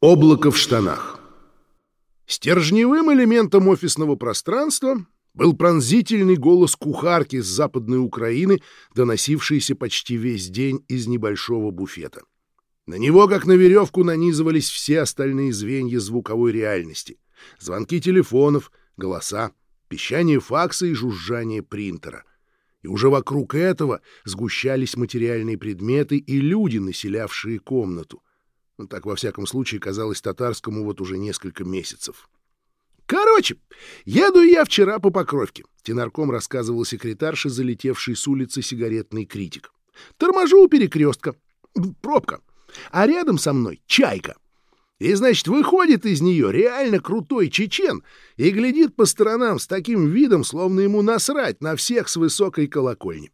Облако в штанах. Стержневым элементом офисного пространства был пронзительный голос кухарки с западной Украины, доносившийся почти весь день из небольшого буфета. На него, как на веревку, нанизывались все остальные звенья звуковой реальности. Звонки телефонов, голоса, пищание факса и жужжание принтера. И уже вокруг этого сгущались материальные предметы и люди, населявшие комнату. Ну, так, во всяком случае, казалось татарскому вот уже несколько месяцев. «Короче, еду я вчера по Покровке», — тенарком рассказывал секретарша, залетевший с улицы сигаретный критик. «Торможу у перекрестка. Пробка. А рядом со мной чайка. И, значит, выходит из нее реально крутой чечен и глядит по сторонам с таким видом, словно ему насрать на всех с высокой колокольни.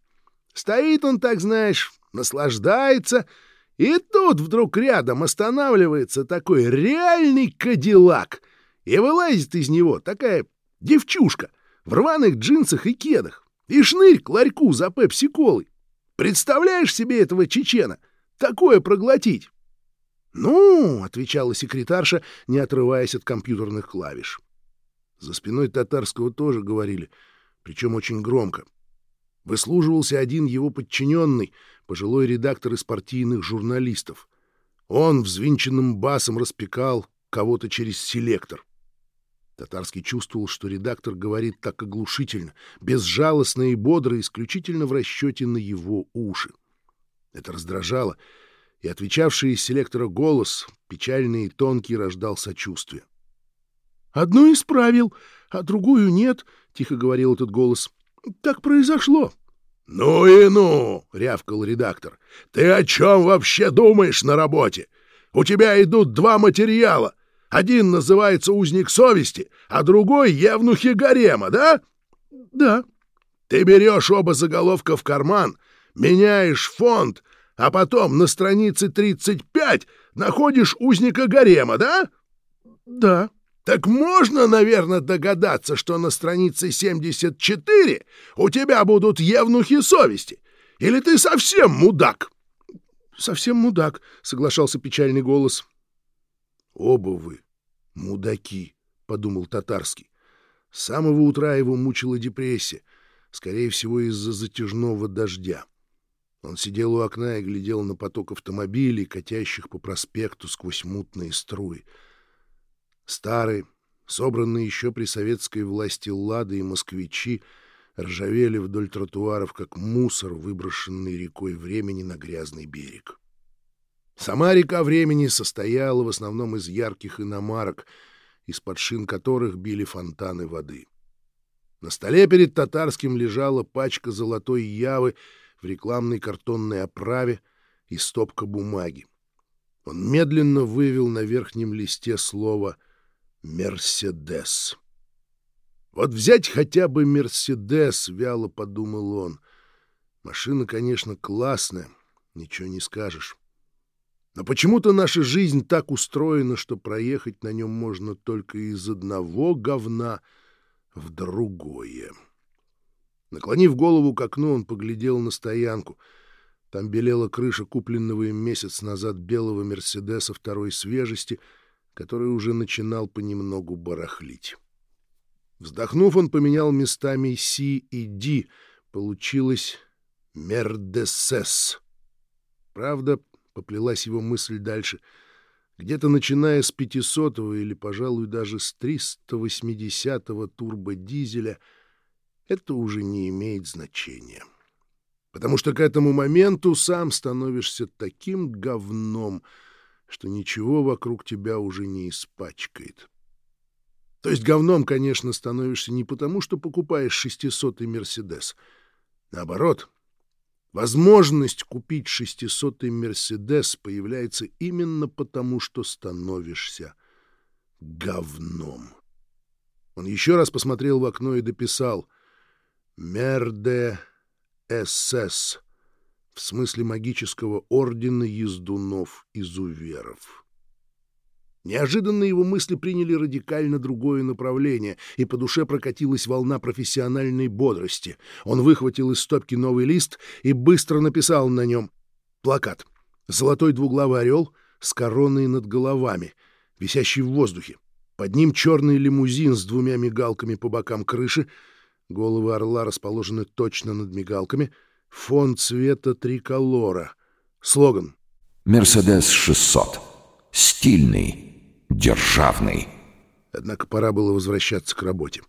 Стоит он, так знаешь, наслаждается — и тут вдруг рядом останавливается такой реальный кадиллак, и вылазит из него такая девчушка в рваных джинсах и кедах, и шнырь к ларьку за пепси-колой. Представляешь себе этого чечена? Такое проглотить? «Ну», — отвечала секретарша, не отрываясь от компьютерных клавиш. За спиной татарского тоже говорили, причем очень громко. Выслуживался один его подчиненный, пожилой редактор из партийных журналистов. Он взвинченным басом распекал кого-то через селектор. Татарский чувствовал, что редактор говорит так оглушительно, безжалостно и бодро, исключительно в расчете на его уши. Это раздражало, и отвечавший из селектора голос, печальный и тонкий, рождал сочувствие. «Одну исправил, а другую нет», — тихо говорил этот голос. Так произошло. — Ну и ну, — рявкал редактор. — Ты о чем вообще думаешь на работе? У тебя идут два материала. Один называется «Узник совести», а другой — «Евнухи гарема», да? — Да. — Ты берешь оба заголовка в карман, меняешь фонд, а потом на странице 35 находишь «Узника гарема», да? — Да. — так можно, наверное, догадаться, что на странице 74 у тебя будут евнухи совести? Или ты совсем мудак? — Совсем мудак, — соглашался печальный голос. — Оба вы мудаки, — подумал Татарский. С самого утра его мучила депрессия, скорее всего, из-за затяжного дождя. Он сидел у окна и глядел на поток автомобилей, катящих по проспекту сквозь мутные струи. Старые, собранные еще при советской власти лады и москвичи, ржавели вдоль тротуаров, как мусор, выброшенный рекой времени на грязный берег. Сама река времени состояла в основном из ярких иномарок, из-под шин которых били фонтаны воды. На столе перед татарским лежала пачка золотой явы в рекламной картонной оправе и стопка бумаги. Он медленно вывел на верхнем листе слово Мерседес. Вот взять хотя бы Мерседес, вяло подумал он. Машина, конечно, классная, ничего не скажешь. Но почему-то наша жизнь так устроена, что проехать на нем можно только из одного говна в другое. Наклонив голову к окну, он поглядел на стоянку. Там белела крыша купленного им месяц назад белого «Мерседеса» второй свежести — который уже начинал понемногу барахлить. Вздохнув, он поменял местами «Си» и «Ди». Получилось «Мердесес». Правда, поплелась его мысль дальше. Где-то начиная с 500-го или, пожалуй, даже с 380-го турбодизеля это уже не имеет значения. Потому что к этому моменту сам становишься таким говном — что ничего вокруг тебя уже не испачкает. То есть говном, конечно, становишься не потому, что покупаешь шестисотый Мерседес. Наоборот, возможность купить шестисотый Мерседес появляется именно потому, что становишься говном. Он еще раз посмотрел в окно и дописал «Мерде СС» в смысле магического ордена ездунов-изуверов. Неожиданно его мысли приняли радикально другое направление, и по душе прокатилась волна профессиональной бодрости. Он выхватил из стопки новый лист и быстро написал на нем плакат. Золотой двуглавый орел с короной над головами. висящий в воздухе. Под ним черный лимузин с двумя мигалками по бокам крыши, головы орла расположены точно над мигалками, фон цвета триколора, слоган «Мерседес 600. Стильный, державный». Однако пора было возвращаться к работе.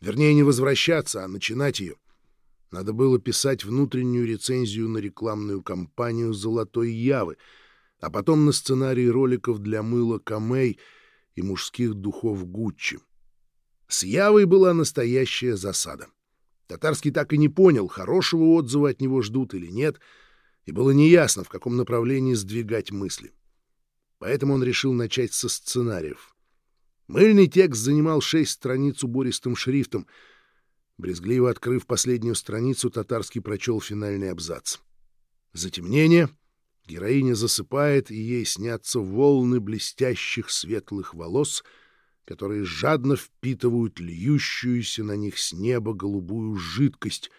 Вернее, не возвращаться, а начинать ее. Надо было писать внутреннюю рецензию на рекламную кампанию «Золотой Явы», а потом на сценарий роликов для мыла Камей и мужских духов Гуччи. С Явой была настоящая засада. Татарский так и не понял, хорошего отзыва от него ждут или нет, и было неясно, в каком направлении сдвигать мысли. Поэтому он решил начать со сценариев. Мыльный текст занимал шесть страниц убористым шрифтом. Брезгливо открыв последнюю страницу, Татарский прочел финальный абзац. Затемнение. Героиня засыпает, и ей снятся волны блестящих светлых волос, которые жадно впитывают льющуюся на них с неба голубую жидкость,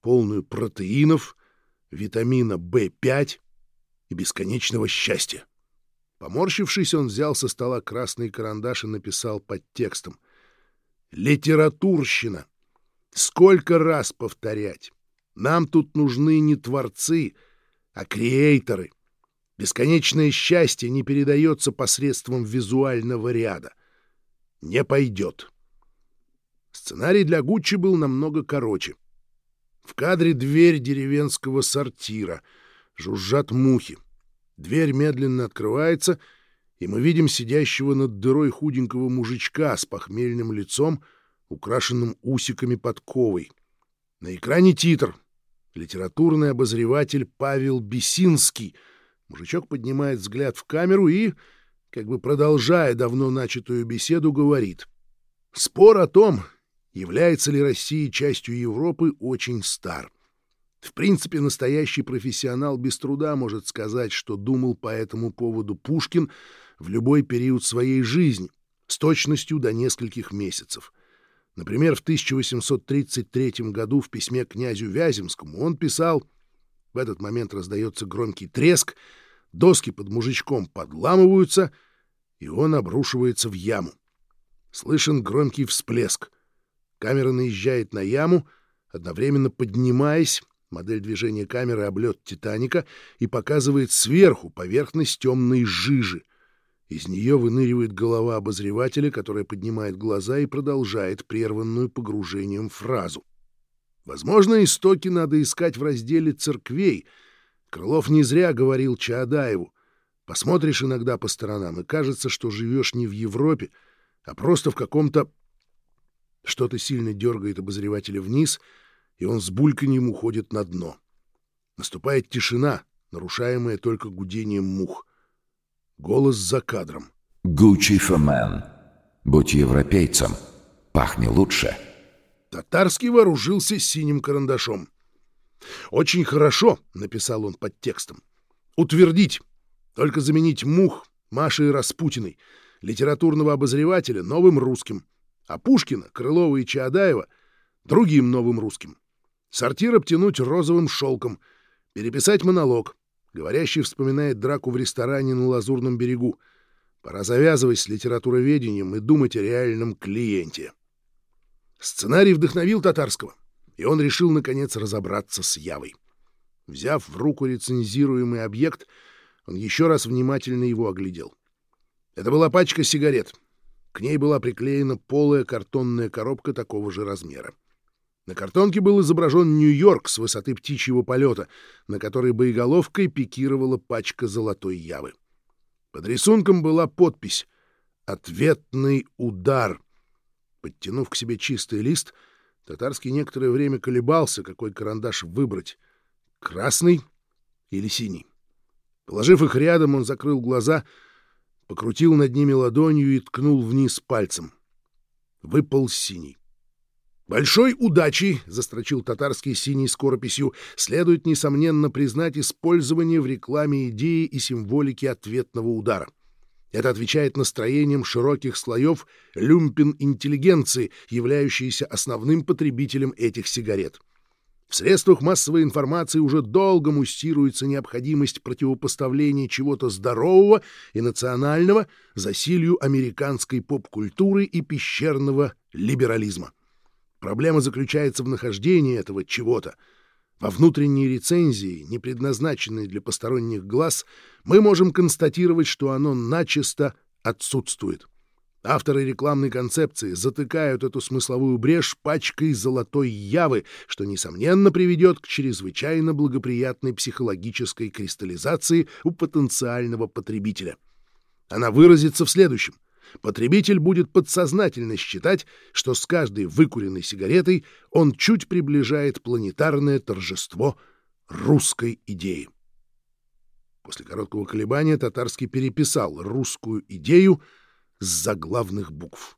полную протеинов, витамина В5 и бесконечного счастья. Поморщившись, он взял со стола красный карандаш и написал под текстом. «Литературщина! Сколько раз повторять! Нам тут нужны не творцы, а креаторы. Бесконечное счастье не передается посредством визуального ряда. Не пойдет». Сценарий для Гуччи был намного короче. В кадре дверь деревенского сортира. Жужжат мухи. Дверь медленно открывается, и мы видим сидящего над дырой худенького мужичка с похмельным лицом, украшенным усиками подковой. На экране титр. Литературный обозреватель Павел Бесинский. Мужичок поднимает взгляд в камеру и, как бы продолжая давно начатую беседу, говорит. Спор о том, является ли Россия частью Европы, очень стар. В принципе, настоящий профессионал без труда может сказать, что думал по этому поводу Пушкин в любой период своей жизни, с точностью до нескольких месяцев. Например, в 1833 году в письме князю Вяземскому он писал «В этот момент раздается громкий треск, доски под мужичком подламываются, и он обрушивается в яму. Слышен громкий всплеск. Камера наезжает на яму, одновременно поднимаясь, Модель движения камеры облет «Титаника» и показывает сверху поверхность темной жижи. Из нее выныривает голова обозревателя, которая поднимает глаза и продолжает прерванную погружением фразу. Возможно, истоки надо искать в разделе «Церквей». Крылов не зря говорил Чаадаеву. Посмотришь иногда по сторонам, и кажется, что живешь не в Европе, а просто в каком-то... Что-то сильно дергает обозревателя вниз — и он с бульканьем уходит на дно. Наступает тишина, нарушаемая только гудением мух. Голос за кадром. «Гуччи Фомен. Будь европейцем. Пахни лучше». Татарский вооружился синим карандашом. «Очень хорошо», — написал он под текстом. «Утвердить. Только заменить мух Маши Распутиной, литературного обозревателя, новым русским, а Пушкина, Крылова и Чаадаева — другим новым русским. Сортир обтянуть розовым шелком, переписать монолог. Говорящий вспоминает драку в ресторане на Лазурном берегу. Пора завязывать с литературоведением и думать о реальном клиенте. Сценарий вдохновил Татарского, и он решил, наконец, разобраться с Явой. Взяв в руку рецензируемый объект, он еще раз внимательно его оглядел. Это была пачка сигарет. К ней была приклеена полая картонная коробка такого же размера. На картонке был изображен Нью-Йорк с высоты птичьего полета, на которой боеголовкой пикировала пачка золотой явы. Под рисунком была подпись «Ответный удар». Подтянув к себе чистый лист, Татарский некоторое время колебался, какой карандаш выбрать — красный или синий. Положив их рядом, он закрыл глаза, покрутил над ними ладонью и ткнул вниз пальцем. Выпал синий. Большой удачей, — застрочил татарский синий скорописью, — следует, несомненно, признать использование в рекламе идеи и символики ответного удара. Это отвечает настроениям широких слоев люмпин-интеллигенции, являющейся основным потребителем этих сигарет. В средствах массовой информации уже долго муссируется необходимость противопоставления чего-то здорового и национального засилью американской поп-культуры и пещерного либерализма. Проблема заключается в нахождении этого чего-то. Во внутренней рецензии, не предназначенной для посторонних глаз, мы можем констатировать, что оно начисто отсутствует. Авторы рекламной концепции затыкают эту смысловую брешь пачкой золотой явы, что, несомненно, приведет к чрезвычайно благоприятной психологической кристаллизации у потенциального потребителя. Она выразится в следующем. Потребитель будет подсознательно считать, что с каждой выкуренной сигаретой он чуть приближает планетарное торжество русской идеи. После короткого колебания Татарский переписал русскую идею с заглавных букв.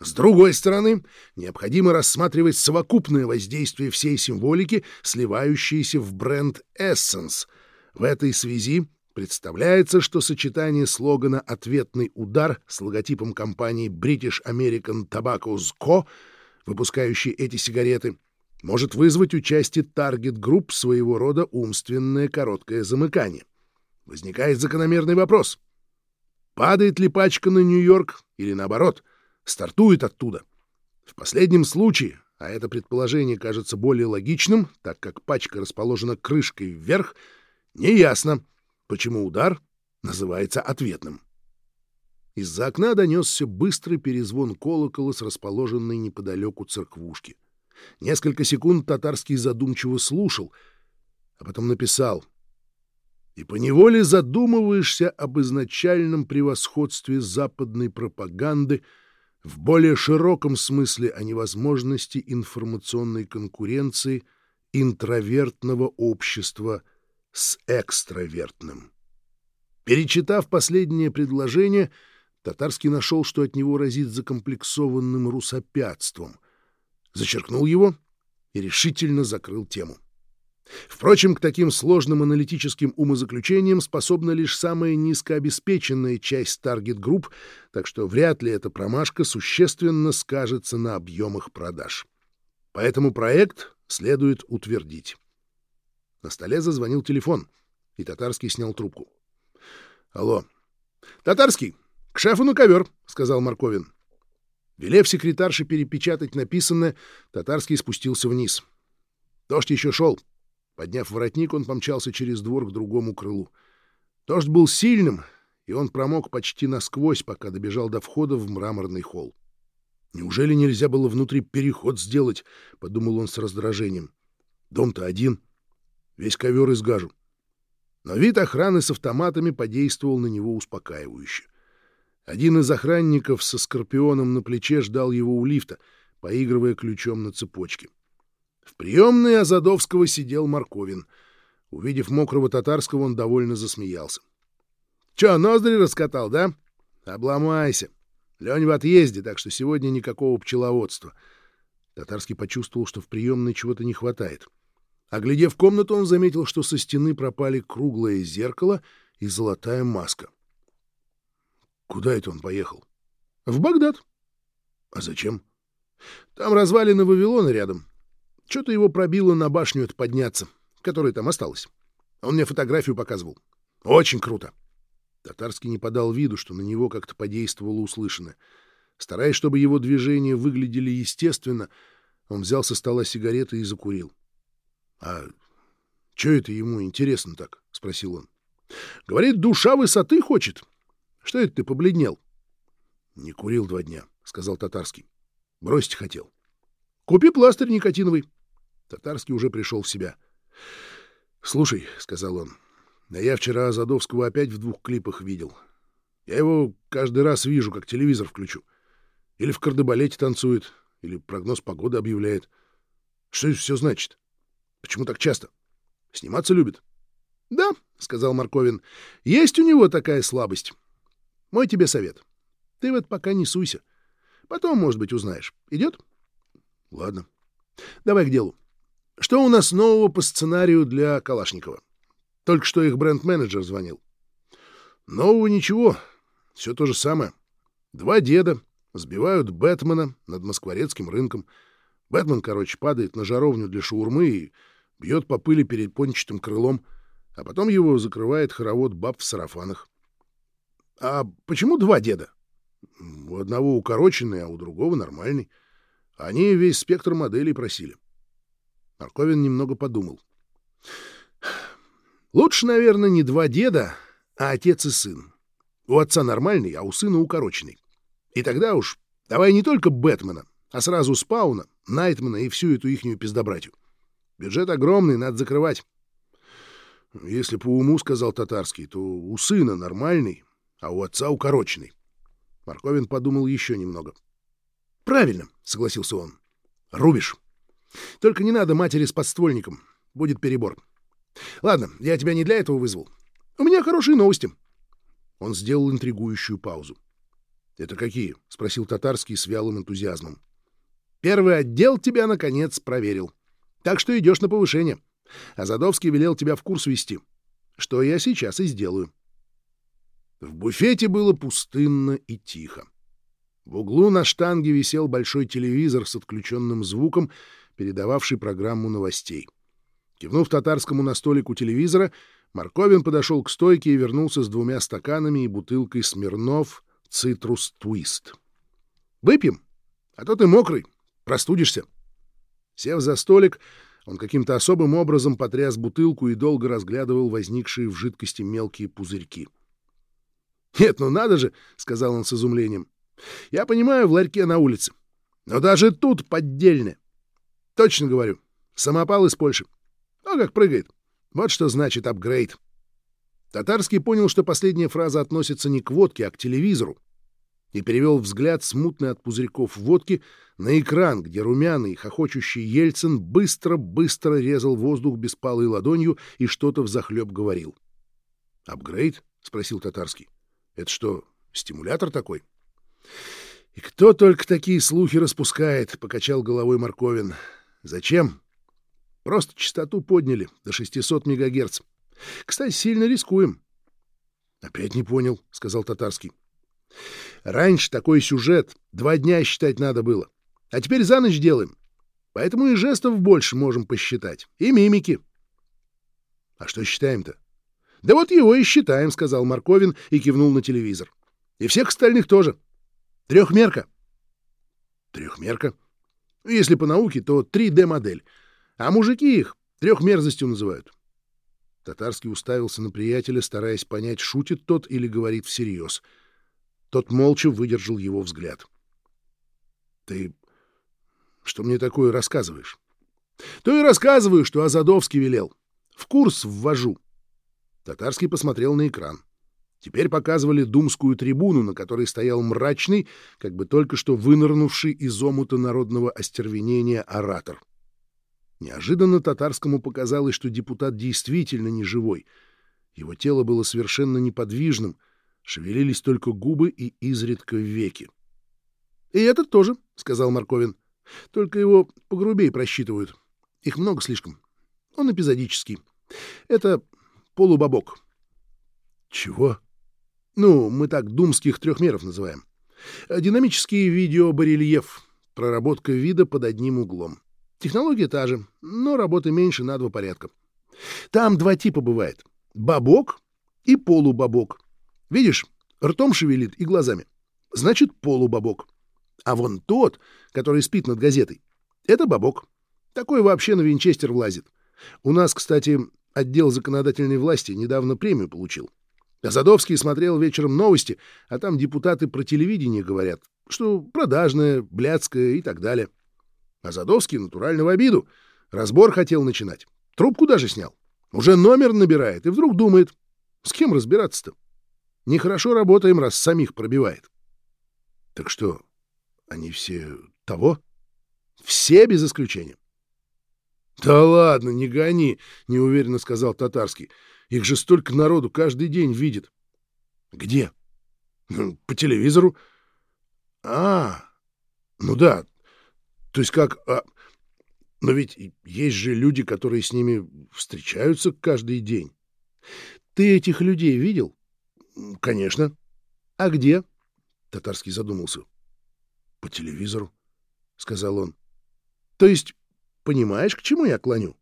С другой стороны, необходимо рассматривать совокупное воздействие всей символики, сливающейся в бренд Essence. В этой связи представляется, что сочетание слогана «Ответный удар» с логотипом компании British American Tobacco Co., выпускающей эти сигареты, может вызвать у части таргет-групп своего рода умственное короткое замыкание. Возникает закономерный вопрос — Падает ли пачка на Нью-Йорк или, наоборот, стартует оттуда? В последнем случае, а это предположение кажется более логичным, так как пачка расположена крышкой вверх, неясно, почему удар называется ответным. Из-за окна донесся быстрый перезвон колокола с расположенной неподалеку церквушки. Несколько секунд татарский задумчиво слушал, а потом написал — и поневоле задумываешься об изначальном превосходстве западной пропаганды в более широком смысле о невозможности информационной конкуренции интровертного общества с экстравертным. Перечитав последнее предложение, Татарский нашел, что от него разит закомплексованным русопятством, зачеркнул его и решительно закрыл тему. Впрочем, к таким сложным аналитическим умозаключениям способна лишь самая низкообеспеченная часть таргет-групп, так что вряд ли эта промашка существенно скажется на объемах продаж. Поэтому проект следует утвердить. На столе зазвонил телефон, и Татарский снял трубку. «Алло. Татарский, к шефу на ковер», — сказал Марковин. Велев секретарше перепечатать написанное, Татарский спустился вниз. Дождь еще шел. Подняв воротник, он помчался через двор к другому крылу. Дождь был сильным, и он промок почти насквозь, пока добежал до входа в мраморный холл. «Неужели нельзя было внутри переход сделать?» — подумал он с раздражением. «Дом-то один. Весь ковер изгажу». Но вид охраны с автоматами подействовал на него успокаивающе. Один из охранников со скорпионом на плече ждал его у лифта, поигрывая ключом на цепочке. В приемной Азадовского сидел Марковин. Увидев мокрого татарского, он довольно засмеялся. — Чё, ноздри раскатал, да? Обломайся. Лень в отъезде, так что сегодня никакого пчеловодства. Татарский почувствовал, что в приемной чего-то не хватает. Оглядев комнату, он заметил, что со стены пропали круглое зеркало и золотая маска. Куда это он поехал? — В Багдад. — А зачем? — Там развалины Вавилона рядом. Что-то его пробило на башню это подняться, которая там осталась. Он мне фотографию показывал. Очень круто. Татарский не подал виду, что на него как-то подействовало услышанное. Стараясь, чтобы его движения выглядели естественно, он взял со стола сигареты и закурил. — А что это ему интересно так? — спросил он. — Говорит, душа высоты хочет. Что это ты побледнел? — Не курил два дня, — сказал Татарский. — Бросить хотел. — Купи пластырь никотиновый. Татарский уже пришел в себя. — Слушай, — сказал он, — а я вчера Задовского опять в двух клипах видел. Я его каждый раз вижу, как телевизор включу. Или в кардебалете танцует, или прогноз погоды объявляет. Что это все значит? Почему так часто? Сниматься любит? — Да, — сказал Марковин, — есть у него такая слабость. Мой тебе совет. Ты вот пока не суйся. Потом, может быть, узнаешь. Идет? — Ладно. Давай к делу. Что у нас нового по сценарию для Калашникова? Только что их бренд-менеджер звонил. Нового ничего. Все то же самое. Два деда сбивают Бэтмена над москворецким рынком. Бэтмен, короче, падает на жаровню для шаурмы и бьет по пыли перед пончатым крылом, а потом его закрывает хоровод баб в сарафанах. А почему два деда? У одного укороченный, а у другого нормальный. Они весь спектр моделей просили. Марковин немного подумал. Лучше, наверное, не два деда, а отец и сын. У отца нормальный, а у сына укороченный. И тогда уж давай не только Бэтмена, а сразу Спауна, Найтмана и всю эту ихнюю пиздобратью. Бюджет огромный, надо закрывать. Если по уму, — сказал Татарский, — то у сына нормальный, а у отца укороченный. Марковин подумал еще немного. — Правильно, — согласился он. — Рубишь. Только не надо матери с подствольником. Будет перебор. Ладно, я тебя не для этого вызвал. У меня хорошие новости. Он сделал интригующую паузу. — Это какие? — спросил Татарский с вялым энтузиазмом. — Первый отдел тебя, наконец, проверил. Так что идешь на повышение. А Задовский велел тебя в курс вести. Что я сейчас и сделаю. В буфете было пустынно и тихо. В углу на штанге висел большой телевизор с отключенным звуком, передававший программу новостей. Кивнув татарскому на столик у телевизора, Марковин подошел к стойке и вернулся с двумя стаканами и бутылкой Смирнов «Цитрус Твист». «Выпьем? А то ты мокрый, простудишься». Сев за столик, он каким-то особым образом потряс бутылку и долго разглядывал возникшие в жидкости мелкие пузырьки. «Нет, ну надо же!» — сказал он с изумлением. «Я понимаю, в ларьке на улице. Но даже тут поддельное. Точно говорю. Самопал из Польши. О, как прыгает. Вот что значит апгрейд». Татарский понял, что последняя фраза относится не к водке, а к телевизору, и перевел взгляд, смутный от пузырьков водки, на экран, где румяный, хохочущий Ельцин быстро-быстро резал воздух беспалой ладонью и что-то взахлеб говорил. «Апгрейд?» — спросил Татарский. «Это что, стимулятор такой?» «И кто только такие слухи распускает?» — покачал головой Марковин. «Зачем?» «Просто частоту подняли до 600 мегагерц. Кстати, сильно рискуем». «Опять не понял», — сказал Татарский. Раньше такой сюжет два дня считать надо было. А теперь за ночь делаем. Поэтому и жестов больше можем посчитать. И мимики. — А что считаем-то? — Да вот его и считаем, — сказал Марковин и кивнул на телевизор. — И всех остальных тоже. Трехмерка. — Трехмерка? Если по науке, то 3D-модель. А мужики их трехмерзостью называют. Татарский уставился на приятеля, стараясь понять, шутит тот или говорит всерьез. — тот молча выдержал его взгляд. — Ты что мне такое рассказываешь? — То и рассказываю, что Азадовский велел. В курс ввожу. Татарский посмотрел на экран. Теперь показывали думскую трибуну, на которой стоял мрачный, как бы только что вынырнувший из омута народного остервенения оратор. Неожиданно татарскому показалось, что депутат действительно не живой. Его тело было совершенно неподвижным — Шевелились только губы и изредка веки. — И этот тоже, — сказал Марковин. — Только его погрубей просчитывают. Их много слишком. Он эпизодический. Это полубабок. — Чего? — Ну, мы так думских трехмеров называем. Динамический видеобарельеф. Проработка вида под одним углом. Технология та же, но работы меньше на два порядка. Там два типа бывает. Бабок и полубабок. Видишь, ртом шевелит и глазами. Значит, полубабок. А вон тот, который спит над газетой, это бабок. Такой вообще на винчестер влазит. У нас, кстати, отдел законодательной власти недавно премию получил. Задовский смотрел вечером новости, а там депутаты про телевидение говорят, что продажное, блядское и так далее. А Задовский натурально в обиду. Разбор хотел начинать. Трубку даже снял. Уже номер набирает и вдруг думает, с кем разбираться-то? Нехорошо работаем, раз самих пробивает. — Так что, они все того? — Все без исключения. — Да ладно, не гони, — неуверенно сказал Татарский. — Их же столько народу каждый день видит. — Где? Ну, — По телевизору. — А, ну да. То есть как... А... Но ведь есть же люди, которые с ними встречаются каждый день. Ты этих людей видел? — Конечно. — А где? — Татарский задумался. — По телевизору, — сказал он. То есть, понимаешь, к чему я клоню?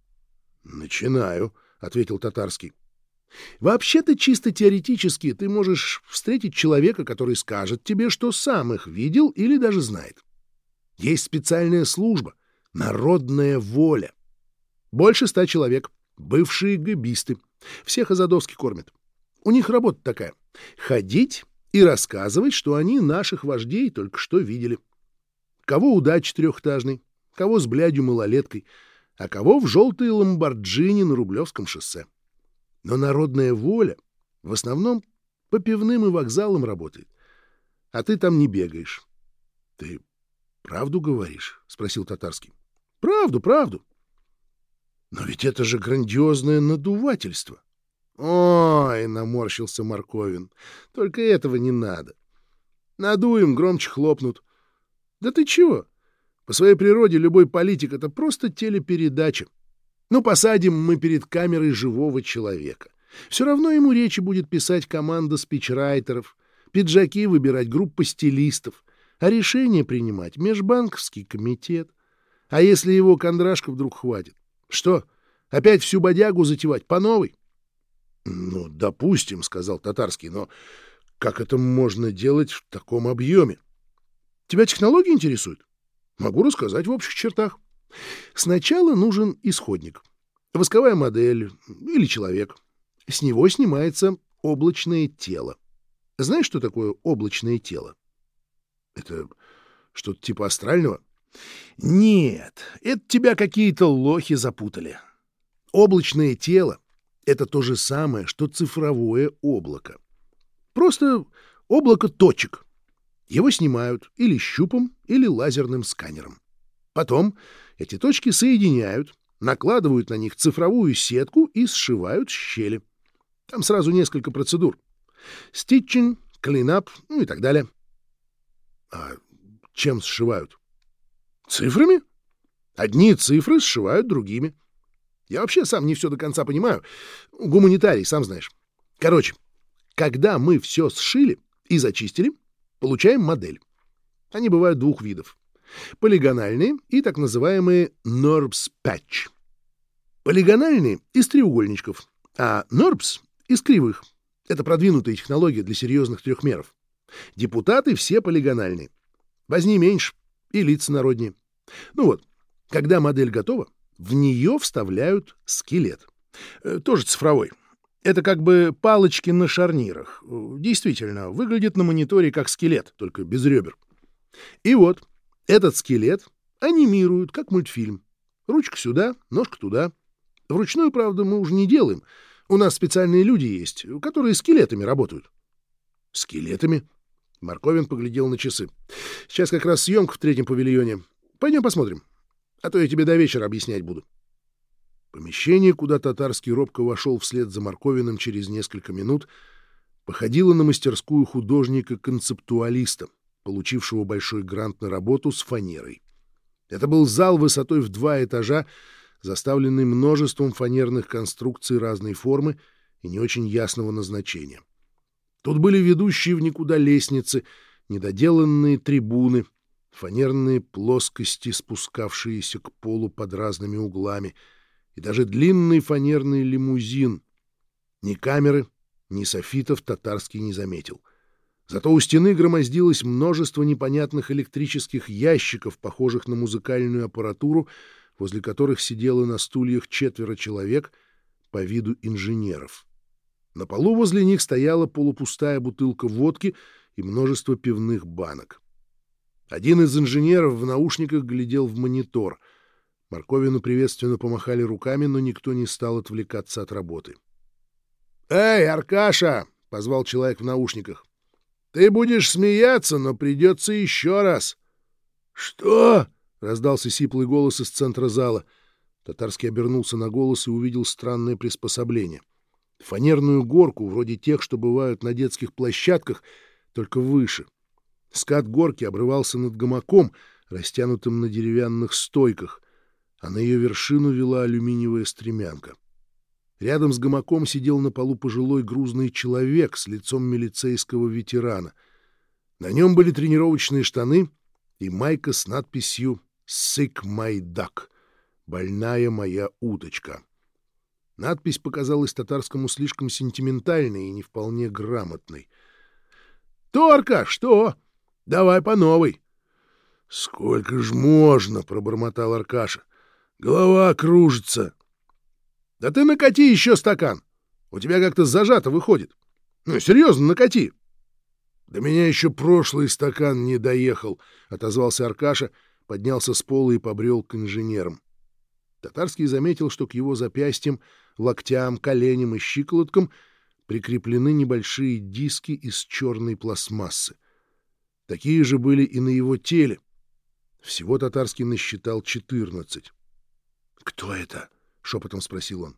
— Начинаю, — ответил татарский. — Вообще-то чисто теоретически ты можешь встретить человека, который скажет тебе, что сам их видел или даже знает. Есть специальная служба — народная воля. Больше ста человек, бывшие габисты. Всех Азадовски кормят. У них работа такая — ходить и рассказывать, что они наших вождей только что видели. Кого удач трехэтажный, кого с блядью малолеткой, а кого в желтой ламборджини на Рублевском шоссе. Но народная воля в основном по пивным и вокзалам работает, а ты там не бегаешь. — Ты правду говоришь? — спросил татарский. — Правду, правду. — Но ведь это же грандиозное надувательство. «Ой!» — наморщился Марковин. «Только этого не надо. Надуем, громче хлопнут. Да ты чего? По своей природе любой политик — это просто телепередача. Ну, посадим мы перед камерой живого человека. Все равно ему речи будет писать команда спичрайтеров, пиджаки выбирать группа стилистов, а решение принимать межбанковский комитет. А если его кондрашка вдруг хватит? Что, опять всю бодягу затевать по новой? — Ну, допустим, — сказал Татарский, — но как это можно делать в таком объеме? Тебя технологии интересуют? Могу рассказать в общих чертах. Сначала нужен исходник. Восковая модель или человек. С него снимается облачное тело. Знаешь, что такое облачное тело? Это что-то типа астрального? Нет, это тебя какие-то лохи запутали. Облачное тело это то же самое, что цифровое облако. Просто облако точек. Его снимают или щупом, или лазерным сканером. Потом эти точки соединяют, накладывают на них цифровую сетку и сшивают щели. Там сразу несколько процедур. Ститчинг, клинап, ну и так далее. А чем сшивают? Цифрами? Одни цифры сшивают другими. Я вообще сам не все до конца понимаю. Гуманитарий, сам знаешь. Короче, когда мы все сшили и зачистили, получаем модель. Они бывают двух видов. Полигональные и так называемые NURBS Patch. Полигональные — из треугольничков, а NURBS — из кривых. Это продвинутая технология для серьезных трехмеров. Депутаты все полигональные. Возни меньше и лица народнее. Ну вот, когда модель готова, в нее вставляют скелет. Э, тоже цифровой. Это как бы палочки на шарнирах. Действительно, выглядит на мониторе как скелет, только без ребер. И вот этот скелет анимируют, как мультфильм. Ручка сюда, ножка туда. Вручную, правда, мы уже не делаем. У нас специальные люди есть, которые скелетами работают. Скелетами? Марковин поглядел на часы. Сейчас как раз съемка в третьем павильоне. Пойдем посмотрим а то я тебе до вечера объяснять буду. Помещение, куда татарский робко вошел вслед за Марковиным через несколько минут, походило на мастерскую художника-концептуалиста, получившего большой грант на работу с фанерой. Это был зал высотой в два этажа, заставленный множеством фанерных конструкций разной формы и не очень ясного назначения. Тут были ведущие в никуда лестницы, недоделанные трибуны — фанерные плоскости, спускавшиеся к полу под разными углами, и даже длинный фанерный лимузин. Ни камеры, ни софитов татарский не заметил. Зато у стены громоздилось множество непонятных электрических ящиков, похожих на музыкальную аппаратуру, возле которых сидело на стульях четверо человек по виду инженеров. На полу возле них стояла полупустая бутылка водки и множество пивных банок. Один из инженеров в наушниках глядел в монитор. Марковину приветственно помахали руками, но никто не стал отвлекаться от работы. «Эй, Аркаша!» — позвал человек в наушниках. «Ты будешь смеяться, но придется еще раз». «Что?» — раздался сиплый голос из центра зала. Татарский обернулся на голос и увидел странное приспособление. Фанерную горку, вроде тех, что бывают на детских площадках, только выше — Скат горки обрывался над гамаком, растянутым на деревянных стойках, а на ее вершину вела алюминиевая стремянка. Рядом с гамаком сидел на полу пожилой грузный человек с лицом милицейского ветерана. На нем были тренировочные штаны и майка с надписью «Sick my duck» — «Больная моя уточка». Надпись показалась татарскому слишком сентиментальной и не вполне грамотной. «Торка, что? Давай по новой!» «Сколько ж можно?» — пробормотал Аркаша. «Голова кружится!» «Да ты накати еще стакан! У тебя как-то зажато выходит. Ну, серьезно, накати!» «До меня еще прошлый стакан не доехал», — отозвался Аркаша, поднялся с пола и побрел к инженерам. Татарский заметил, что к его запястьям, локтям, коленям и щиколоткам прикреплены небольшие диски из черной пластмассы. Такие же были и на его теле. Всего Татарский насчитал четырнадцать. «Кто это?» — шепотом спросил он.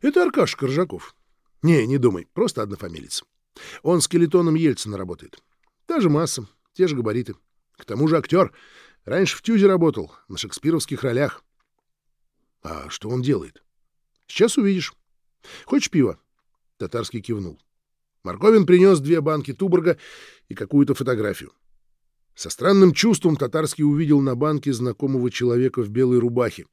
«Это Аркаш Коржаков. Не, не думай, просто однофамилец. Он скелетоном Ельцина работает. Та же масса, те же габариты. К тому же актер. Раньше в Тюзе работал, на шекспировских ролях. А что он делает? Сейчас увидишь. Хочешь пива? Татарский кивнул. Марковин принес две банки Туборга и какую-то фотографию. Со странным чувством Татарский увидел на банке знакомого человека в белой рубахе.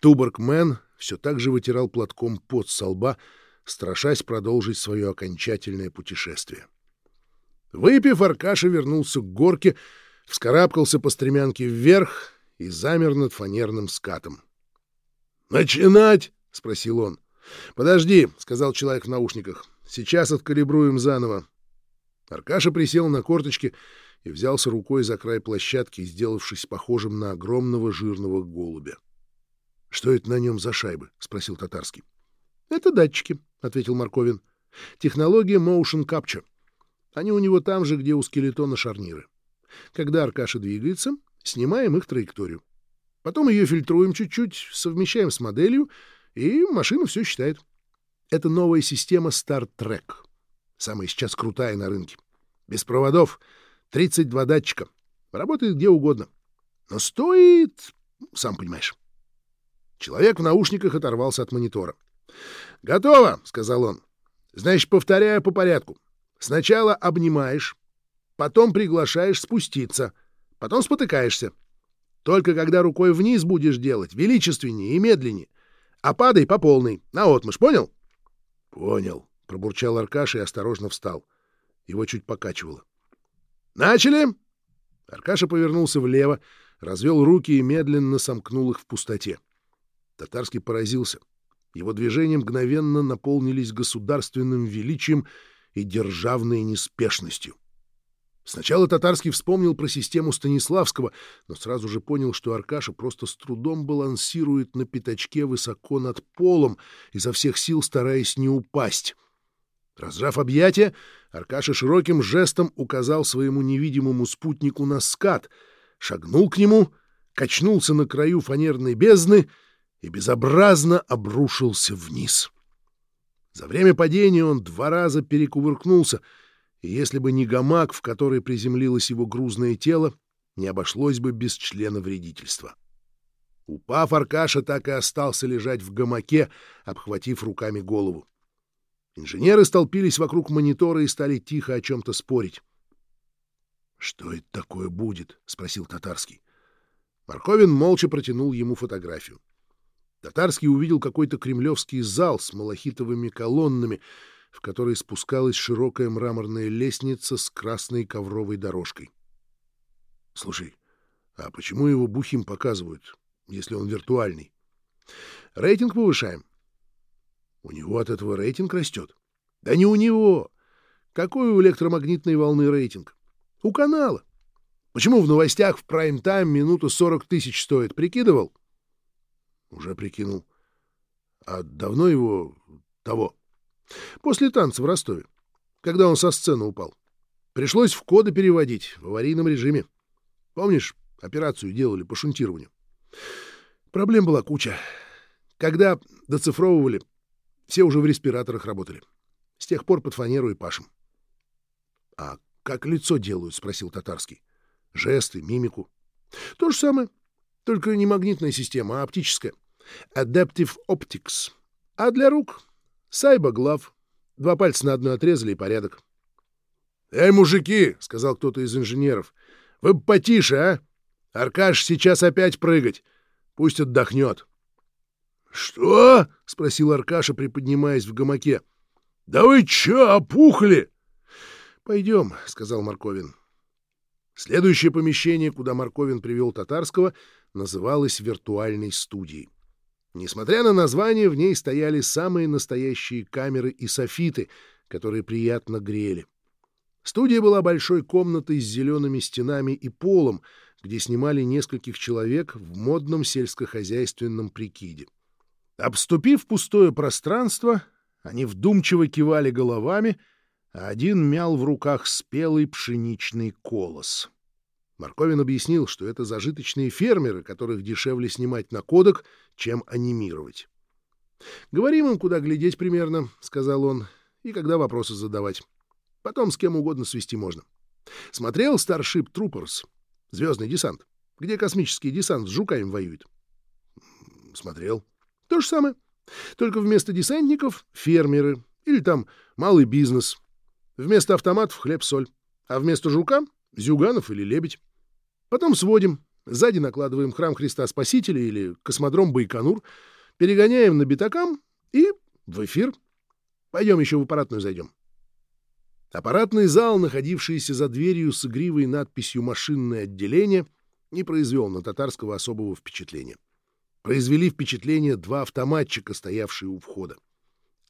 Туборг-мен все так же вытирал платком пот со лба, страшась продолжить свое окончательное путешествие. Выпив, Аркаша вернулся к горке, вскарабкался по стремянке вверх и замер над фанерным скатом. «Начинать?» — спросил он. «Подожди», — сказал человек в наушниках. «Сейчас откалибруем заново». Аркаша присел на корточки и взялся рукой за край площадки, сделавшись похожим на огромного жирного голубя. «Что это на нем за шайбы?» — спросил Татарский. «Это датчики», — ответил Марковин. «Технология Motion Capture. Они у него там же, где у скелетона шарниры. Когда Аркаша двигается, снимаем их траекторию. Потом ее фильтруем чуть-чуть, совмещаем с моделью, и машина все считает. Это новая система Star Trek. Самая сейчас крутая на рынке. Без проводов, 32 датчика. Работает где угодно. Но стоит... сам понимаешь. Человек в наушниках оторвался от монитора. «Готово!» — сказал он. «Значит, повторяю по порядку. Сначала обнимаешь, потом приглашаешь спуститься, потом спотыкаешься. Только когда рукой вниз будешь делать, величественнее и медленнее. А падай по полной, наотмашь, понял?» «Понял», — пробурчал Аркаша и осторожно встал. Его чуть покачивало. «Начали!» Аркаша повернулся влево, развел руки и медленно сомкнул их в пустоте. Татарский поразился. Его движения мгновенно наполнились государственным величием и державной неспешностью. Сначала Татарский вспомнил про систему Станиславского, но сразу же понял, что Аркаша просто с трудом балансирует на пятачке высоко над полом, изо всех сил стараясь не упасть. Разжав объятия, Аркаша широким жестом указал своему невидимому спутнику на скат, шагнул к нему, качнулся на краю фанерной бездны — и безобразно обрушился вниз. За время падения он два раза перекувыркнулся, и если бы не гамак, в который приземлилось его грузное тело, не обошлось бы без члена вредительства. Упав, Аркаша так и остался лежать в гамаке, обхватив руками голову. Инженеры столпились вокруг монитора и стали тихо о чем-то спорить. — Что это такое будет? — спросил Татарский. Марковин молча протянул ему фотографию. Татарский увидел какой-то кремлевский зал с малахитовыми колоннами, в который спускалась широкая мраморная лестница с красной ковровой дорожкой. — Слушай, а почему его бухим показывают, если он виртуальный? — Рейтинг повышаем. — У него от этого рейтинг растет. — Да не у него. Какой у электромагнитной волны рейтинг? У канала. Почему в новостях в прайм-тайм минуту 40 тысяч стоит? Прикидывал? — уже прикинул. А давно его... того? После танца в Ростове, когда он со сцены упал. Пришлось в коды переводить в аварийном режиме. Помнишь, операцию делали по шунтированию? Проблем была куча. Когда доцифровывали, все уже в респираторах работали. С тех пор под фанеру и пашем. — А как лицо делают? — спросил Татарский. — Жесты, мимику. — То же самое, только не магнитная система, а оптическая. Adaptive Optics. А для рук — Сайбоглав. Два пальца на одной отрезали и порядок. — Эй, мужики, — сказал кто-то из инженеров, — вы потише, а? Аркаш сейчас опять прыгать. Пусть отдохнет. — Что? — спросил Аркаша, приподнимаясь в гамаке. — Да вы чё, опухли? — Пойдем, — сказал Марковин. Следующее помещение, куда Марковин привел Татарского, называлось виртуальной студией. Несмотря на название, в ней стояли самые настоящие камеры и софиты, которые приятно грели. Студия была большой комнатой с зелеными стенами и полом, где снимали нескольких человек в модном сельскохозяйственном прикиде. Обступив пустое пространство, они вдумчиво кивали головами, а один мял в руках спелый пшеничный колос. Марковин объяснил, что это зажиточные фермеры, которых дешевле снимать на кодек, чем анимировать. «Говорим им, куда глядеть примерно», — сказал он, — «и когда вопросы задавать. Потом с кем угодно свести можно. Смотрел Starship Troopers, звездный десант, где космический десант с жуками воюет?» «Смотрел. То же самое. Только вместо десантников — фермеры или там малый бизнес. Вместо автоматов — хлеб-соль, а вместо жука — зюганов или лебедь. Потом сводим, сзади накладываем храм Христа Спасителя или космодром Байконур, перегоняем на битакам и в эфир. Пойдем еще в аппаратную зайдем. Аппаратный зал, находившийся за дверью с игривой надписью «Машинное отделение», не произвел на татарского особого впечатления. Произвели впечатление два автоматчика, стоявшие у входа.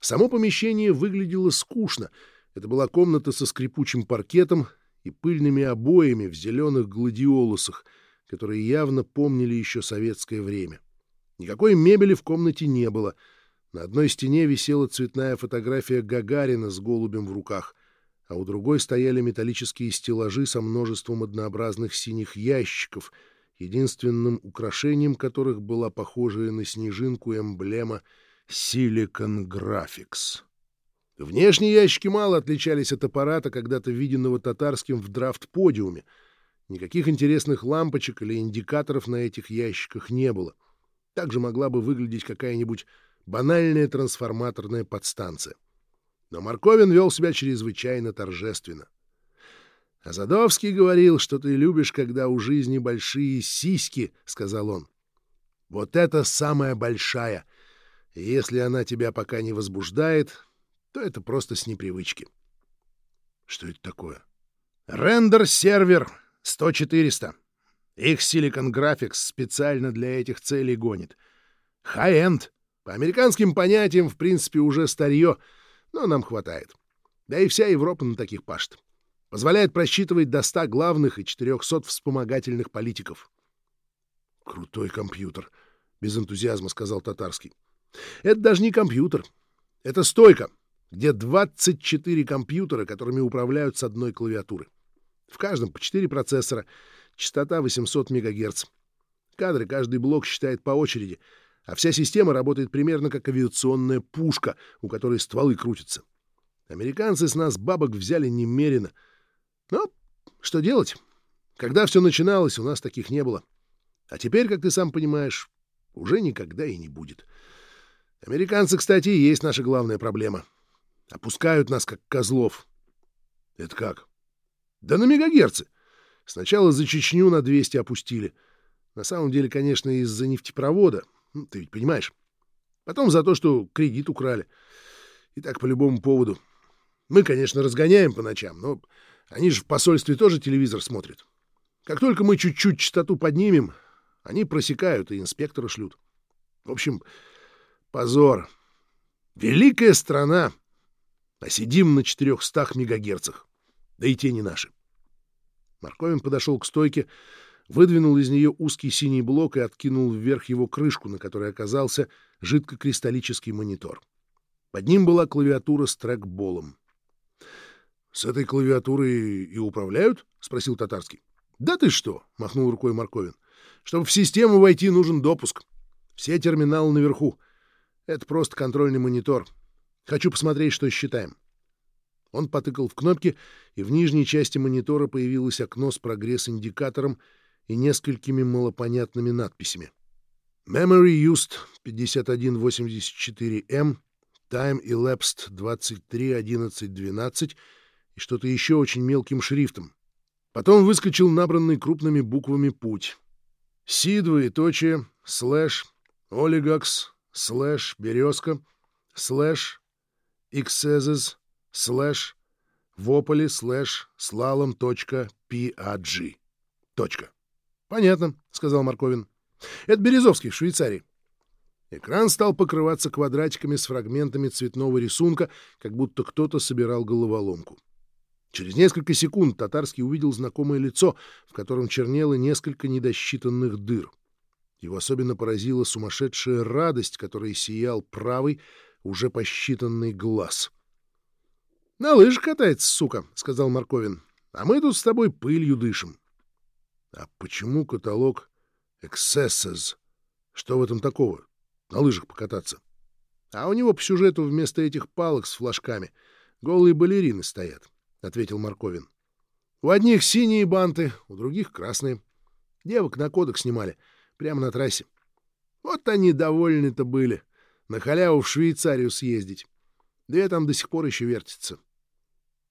Само помещение выглядело скучно. Это была комната со скрипучим паркетом, и пыльными обоями в зеленых гладиолусах, которые явно помнили еще советское время. Никакой мебели в комнате не было. На одной стене висела цветная фотография Гагарина с голубем в руках, а у другой стояли металлические стеллажи со множеством однообразных синих ящиков, единственным украшением которых была похожая на снежинку эмблема Silicon Graphics. Внешние ящики мало отличались от аппарата, когда-то виденного татарским в драфт-подиуме. Никаких интересных лампочек или индикаторов на этих ящиках не было. Также могла бы выглядеть какая-нибудь банальная трансформаторная подстанция. Но Марковин вел себя чрезвычайно торжественно. «Азадовский говорил, что ты любишь, когда у жизни большие сиськи», — сказал он. «Вот это самая большая. И если она тебя пока не возбуждает, то это просто с непривычки. Что это такое? Рендер-сервер 100-400. Их Silicon Graphics специально для этих целей гонит. Хай-энд. По американским понятиям, в принципе, уже старье, но нам хватает. Да и вся Европа на таких пашет. Позволяет просчитывать до 100 главных и 400 вспомогательных политиков. «Крутой компьютер», — без энтузиазма сказал Татарский. «Это даже не компьютер. Это стойка, где 24 компьютера, которыми управляют с одной клавиатуры. В каждом по 4 процессора, частота 800 МГц. Кадры каждый блок считает по очереди, а вся система работает примерно как авиационная пушка, у которой стволы крутятся. Американцы с нас бабок взяли немерено. Но что делать? Когда все начиналось, у нас таких не было. А теперь, как ты сам понимаешь, уже никогда и не будет. Американцы, кстати, и есть наша главная проблема — Опускают нас, как козлов. Это как? Да на мегагерцы. Сначала за Чечню на 200 опустили. На самом деле, конечно, из-за нефтепровода. Ну, ты ведь понимаешь. Потом за то, что кредит украли. И так по любому поводу. Мы, конечно, разгоняем по ночам, но они же в посольстве тоже телевизор смотрят. Как только мы чуть-чуть частоту поднимем, они просекают и инспектора шлют. В общем, позор. Великая страна, а сидим на 400 мегагерцах. Да и те не наши. Марковин подошел к стойке, выдвинул из нее узкий синий блок и откинул вверх его крышку, на которой оказался жидкокристаллический монитор. Под ним была клавиатура с трекболом. — С этой клавиатурой и управляют? — спросил Татарский. — Да ты что? — махнул рукой Марковин. — Чтобы в систему войти, нужен допуск. Все терминалы наверху. Это просто контрольный монитор. — Хочу посмотреть, что считаем. Он потыкал в кнопки, и в нижней части монитора появилось окно с прогресс-индикатором и несколькими малопонятными надписями. Memory used 5184M, Time elapsed 23.11.12 и что-то еще очень мелким шрифтом. Потом выскочил набранный крупными буквами путь. Си двоеточие, слэш, олигакс, слэш, березка, слэш, иксезес, слэш, вополи, слэш, слалом, pag. Точка. Понятно, сказал Марковин. Это Березовский в Швейцарии. Экран стал покрываться квадратиками с фрагментами цветного рисунка, как будто кто-то собирал головоломку. Через несколько секунд Татарский увидел знакомое лицо, в котором чернело несколько недосчитанных дыр. Его особенно поразила сумасшедшая радость, которой сиял правый, уже посчитанный глаз. — На лыжах катается, сука, — сказал Марковин. — А мы тут с тобой пылью дышим. — А почему каталог «Excesses»? Что в этом такого? На лыжах покататься. А у него по сюжету вместо этих палок с флажками голые балерины стоят, — ответил Марковин. У одних синие банты, у других красные. Девок на кодек снимали, прямо на трассе. Вот они довольны-то были. На халяву в Швейцарию съездить. Две там до сих пор еще вертятся.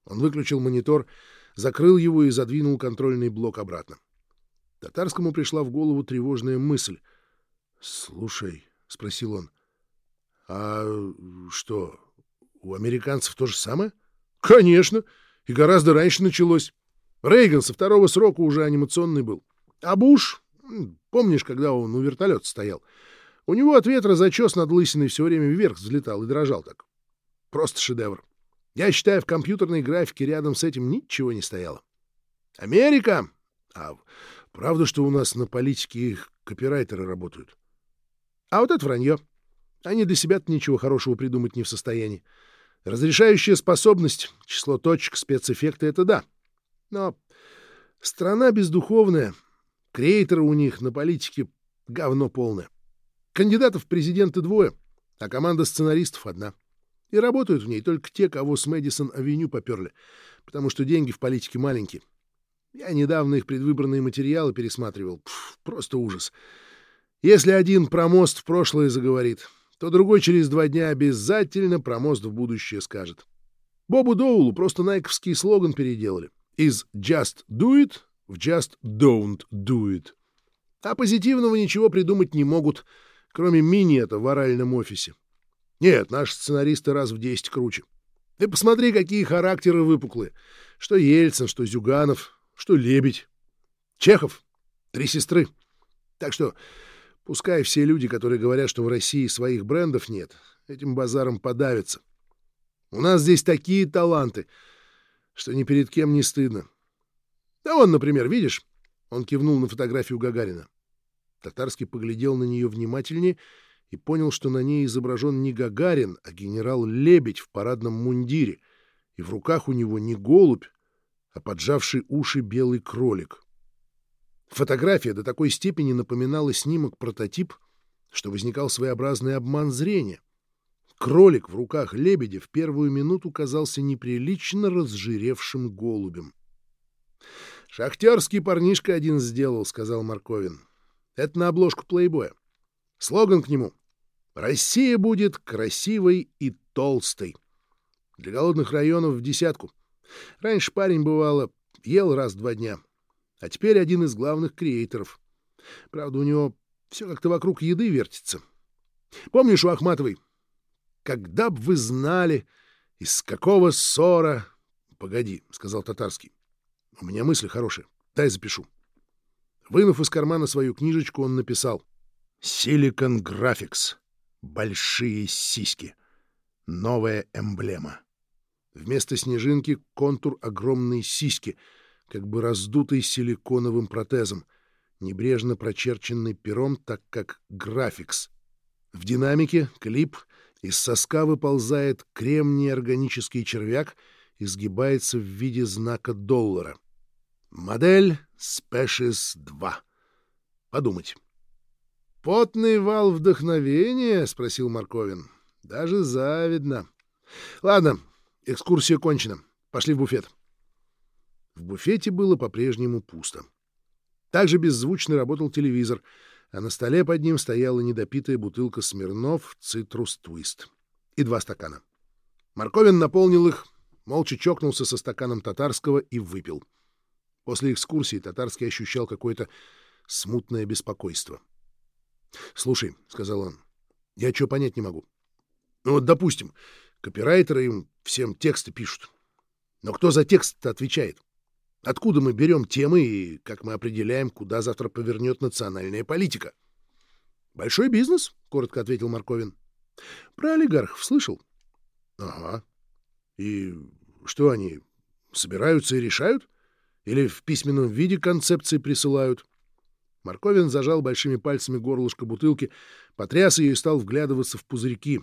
Он выключил монитор, закрыл его и задвинул контрольный блок обратно. Татарскому пришла в голову тревожная мысль. — Слушай, — спросил он, — а что, у американцев то же самое? — Конечно, и гораздо раньше началось. Рейган со второго срока уже анимационный был. А Буш, помнишь, когда он у вертолета стоял, у него от ветра зачес над лысиной все время вверх взлетал и дрожал так. Просто шедевр. Я считаю, в компьютерной графике рядом с этим ничего не стояло. Америка! А правда, что у нас на политике их копирайтеры работают? А вот это вранье. Они для себя-то ничего хорошего придумать не в состоянии. Разрешающая способность, число точек, спецэффекты — это да. Но страна бездуховная, креаторы у них на политике говно полное. Кандидатов в президенты двое, а команда сценаристов одна. И работают в ней только те, кого с Мэдисон-авеню поперли, потому что деньги в политике маленькие. Я недавно их предвыборные материалы пересматривал. Пф, просто ужас. Если один про мост в прошлое заговорит, то другой через два дня обязательно про мост в будущее скажет. Бобу Доулу просто найковский слоган переделали. Из «just do it» в «just don't do it». А позитивного ничего придумать не могут — кроме минета в оральном офисе. Нет, наши сценаристы раз в десять круче. Ты посмотри, какие характеры выпуклые. Что Ельцин, что Зюганов, что Лебедь. Чехов. Три сестры. Так что пускай все люди, которые говорят, что в России своих брендов нет, этим базаром подавятся. У нас здесь такие таланты, что ни перед кем не стыдно. Да он, например, видишь? Он кивнул на фотографию Гагарина. Татарский поглядел на нее внимательнее и понял, что на ней изображен не Гагарин, а генерал Лебедь в парадном мундире, и в руках у него не голубь, а поджавший уши белый кролик. Фотография до такой степени напоминала снимок-прототип, что возникал своеобразный обман зрения. Кролик в руках лебедя в первую минуту казался неприлично разжиревшим голубем. «Шахтерский парнишка один сделал», — сказал Марковин. Это на обложку плейбоя. Слоган к нему. «Россия будет красивой и толстой». Для голодных районов в десятку. Раньше парень, бывало, ел раз в два дня. А теперь один из главных креаторов. Правда, у него все как-то вокруг еды вертится. Помнишь у Ахматовой? «Когда б вы знали, из какого ссора...» «Погоди», — сказал Татарский. «У меня мысли хорошие. Дай запишу». Вынув из кармана свою книжечку, он написал «Silicon Graphics. Большие сиськи. Новая эмблема». Вместо снежинки — контур огромной сиськи, как бы раздутый силиконовым протезом, небрежно прочерченный пером, так как графикс. В динамике — клип, из соска выползает кремний органический червяк и сгибается в виде знака доллара. Модель Species 2. Подумать. «Потный вал вдохновения?» — спросил Марковин. «Даже завидно. Ладно, экскурсия кончена. Пошли в буфет». В буфете было по-прежнему пусто. Также беззвучно работал телевизор, а на столе под ним стояла недопитая бутылка Смирнов «Цитрус Твист» и два стакана. Марковин наполнил их, молча чокнулся со стаканом татарского и выпил — После экскурсии Татарский ощущал какое-то смутное беспокойство. «Слушай», — сказал он, — «я что понять не могу. Ну вот, допустим, копирайтеры им всем тексты пишут. Но кто за текст отвечает? Откуда мы берем темы и как мы определяем, куда завтра повернет национальная политика? Большой бизнес, коротко ответил Марковин. Про олигархов слышал? Ага. И что они собираются и решают? Или в письменном виде концепции присылают? Марковин зажал большими пальцами горлышко бутылки, потряс ее и стал вглядываться в пузырьки.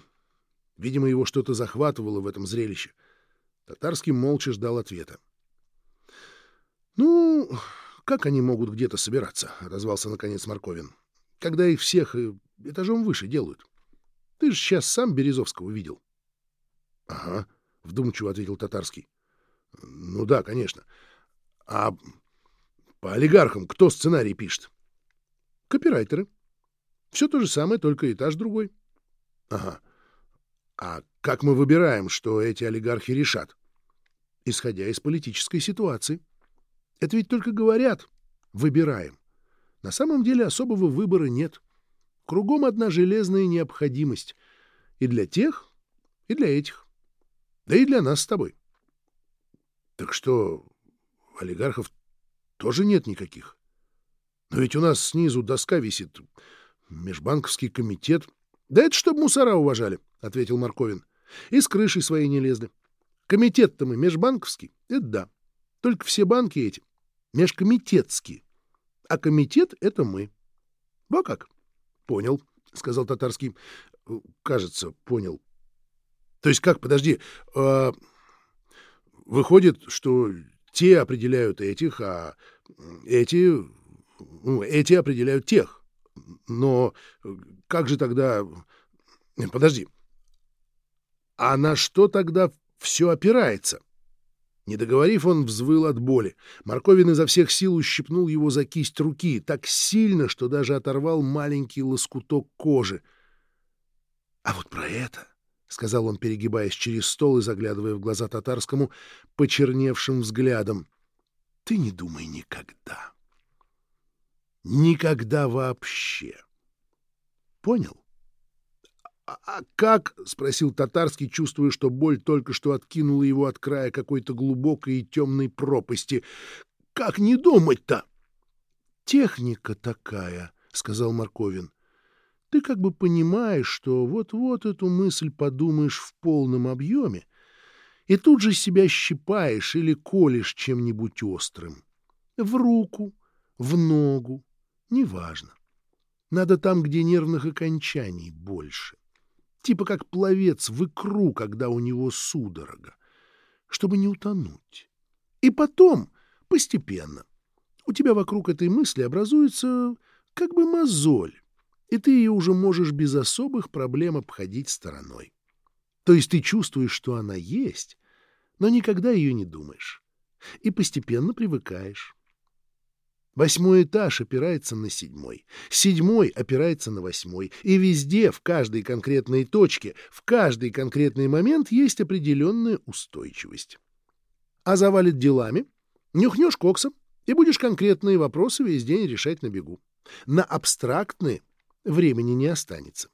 Видимо, его что-то захватывало в этом зрелище. Татарский молча ждал ответа. «Ну, как они могут где-то собираться?» — отозвался наконец Марковин. «Когда их всех э, этажом выше делают. Ты же сейчас сам Березовского видел». «Ага», — вдумчиво ответил Татарский. «Ну да, конечно. А по олигархам кто сценарий пишет?» «Копирайтеры. Все то же самое, только этаж другой». «Ага. А как мы выбираем, что эти олигархи решат?» «Исходя из политической ситуации». Это ведь только говорят «выбираем». На самом деле особого выбора нет. Кругом одна железная необходимость. И для тех, и для этих. Да и для нас с тобой. Так что, олигархов тоже нет никаких. Но ведь у нас снизу доска висит. Межбанковский комитет. Да это чтоб мусора уважали, — ответил Марковин. И с крышей своей не лезли. Комитет-то мы межбанковский, это да. Только все банки эти межкомитетский. А комитет — это мы. — Во как? — Понял, — сказал татарский. — Кажется, понял. — То есть как, подожди, э, выходит, что те определяют этих, а эти, ну, эти определяют тех. Но как же тогда... Подожди. А на что тогда все опирается? — не договорив, он взвыл от боли. Марковин изо всех сил ущипнул его за кисть руки, так сильно, что даже оторвал маленький лоскуток кожи. — А вот про это, — сказал он, перегибаясь через стол и заглядывая в глаза татарскому почерневшим взглядом, — ты не думай никогда. Никогда вообще. Понял? «А, а как?» — спросил Татарский, чувствуя, что боль только что откинула его от края какой-то глубокой и темной пропасти. «Как не думать-то?» «Техника такая», — сказал Марковин. «Ты как бы понимаешь, что вот-вот эту мысль подумаешь в полном объеме, и тут же себя щипаешь или колешь чем-нибудь острым. В руку, в ногу, неважно. Надо там, где нервных окончаний больше типа как пловец в икру, когда у него судорога, чтобы не утонуть. И потом, постепенно, у тебя вокруг этой мысли образуется как бы мозоль, и ты ее уже можешь без особых проблем обходить стороной. То есть ты чувствуешь, что она есть, но никогда ее не думаешь, и постепенно привыкаешь. Восьмой этаж опирается на седьмой, седьмой опирается на восьмой, и везде, в каждой конкретной точке, в каждый конкретный момент есть определенная устойчивость. А завалит делами, нюхнешь кокса, и будешь конкретные вопросы весь день решать на бегу. На абстрактные времени не останется.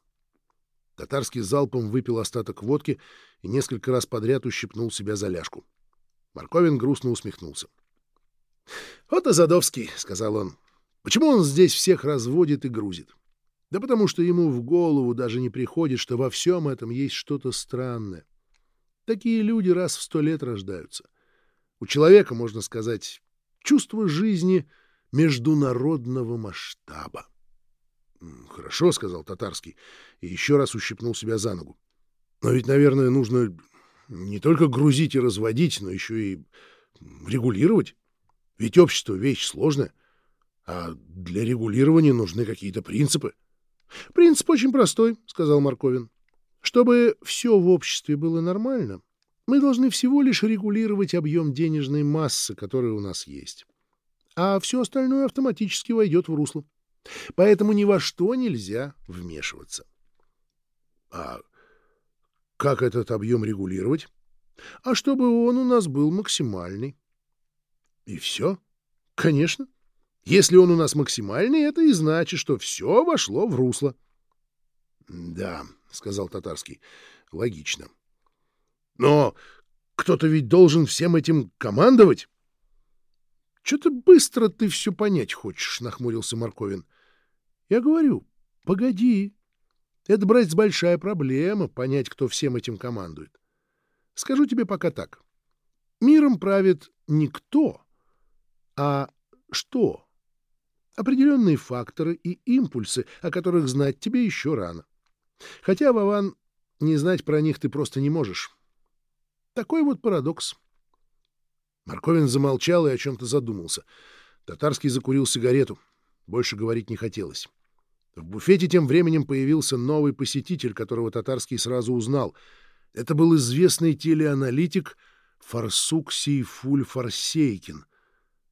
Татарский залпом выпил остаток водки и несколько раз подряд ущипнул себя за ляжку. Марковин грустно усмехнулся. — «Вот Азадовский», — сказал он. «Почему он здесь всех разводит и грузит? Да потому что ему в голову даже не приходит, что во всем этом есть что-то странное. Такие люди раз в сто лет рождаются. У человека, можно сказать, чувство жизни международного масштаба. «Хорошо», — сказал Татарский, и еще раз ущипнул себя за ногу. «Но ведь, наверное, нужно не только грузить и разводить, но еще и регулировать». Ведь общество — вещь сложная, а для регулирования нужны какие-то принципы. — Принцип очень простой, — сказал Марковин. — Чтобы все в обществе было нормально, мы должны всего лишь регулировать объем денежной массы, которая у нас есть. А все остальное автоматически войдет в русло. Поэтому ни во что нельзя вмешиваться. — А как этот объем регулировать? — А чтобы он у нас был максимальный. И все? Конечно. Если он у нас максимальный, это и значит, что все вошло в русло. — Да, — сказал Татарский, — логично. — Но кто-то ведь должен всем этим командовать. — Что-то быстро ты все понять хочешь, — нахмурился Марковин. — Я говорю, погоди. Это, братец, большая проблема — понять, кто всем этим командует. Скажу тебе пока так. Миром правит не кто, а что определенные факторы и импульсы, о которых знать тебе еще рано. Хотя, Вован, не знать про них ты просто не можешь. Такой вот парадокс. Марковин замолчал и о чем-то задумался. Татарский закурил сигарету. Больше говорить не хотелось. В буфете тем временем появился новый посетитель, которого Татарский сразу узнал. Это был известный телеаналитик Фарсук Сейфуль Фарсейкин —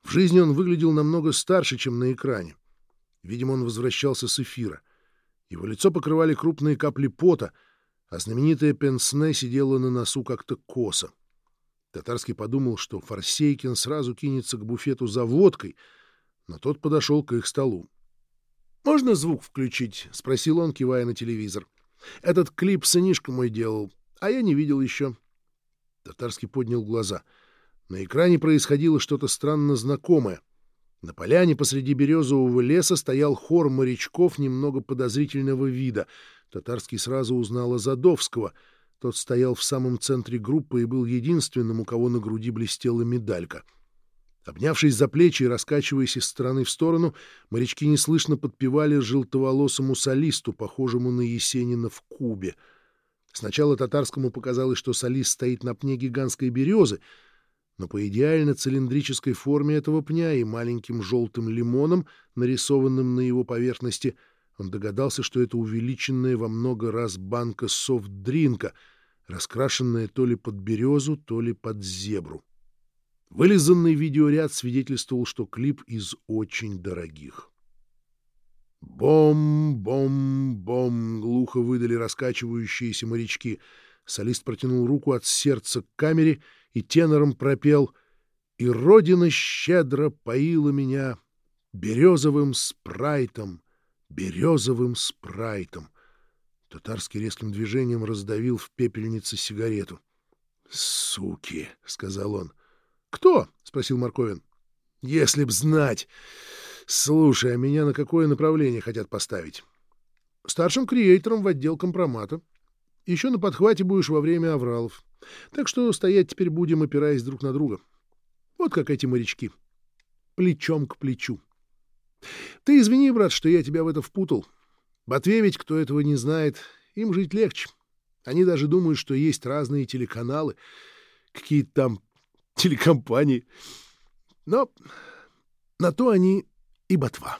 в жизни он выглядел намного старше, чем на экране. Видимо, он возвращался с эфира. Его лицо покрывали крупные капли пота, а знаменитая пенсне сидела на носу как-то косо. Татарский подумал, что Форсейкин сразу кинется к буфету за водкой, но тот подошел к их столу. «Можно звук включить?» — спросил он, кивая на телевизор. «Этот клип сынишка мой делал, а я не видел еще». Татарский поднял глаза — на экране происходило что-то странно знакомое. На поляне посреди березового леса стоял хор морячков немного подозрительного вида. Татарский сразу узнал Азадовского. Тот стоял в самом центре группы и был единственным, у кого на груди блестела медалька. Обнявшись за плечи и раскачиваясь из стороны в сторону, морячки неслышно подпевали желтоволосому солисту, похожему на Есенина в Кубе. Сначала татарскому показалось, что солист стоит на пне гигантской березы — но по идеально цилиндрической форме этого пня и маленьким желтым лимоном, нарисованным на его поверхности, он догадался, что это увеличенная во много раз банка софт-дринка, раскрашенная то ли под березу, то ли под зебру. Вылизанный видеоряд свидетельствовал, что клип из очень дорогих. «Бом-бом-бом!» — глухо выдали раскачивающиеся морячки. Солист протянул руку от сердца к камере — и тенором пропел «И Родина щедро поила меня березовым спрайтом, березовым спрайтом». Татарский резким движением раздавил в пепельнице сигарету. «Суки!» — сказал он. «Кто?» — спросил Марковин. «Если б знать! Слушай, а меня на какое направление хотят поставить?» «Старшим креатором в отдел компромата. Еще на подхвате будешь во время авралов. Так что стоять теперь будем, опираясь друг на друга. Вот как эти морячки. Плечом к плечу. Ты извини, брат, что я тебя в это впутал. Ботве ведь, кто этого не знает, им жить легче. Они даже думают, что есть разные телеканалы, какие-то там телекомпании. Но на то они и ботва.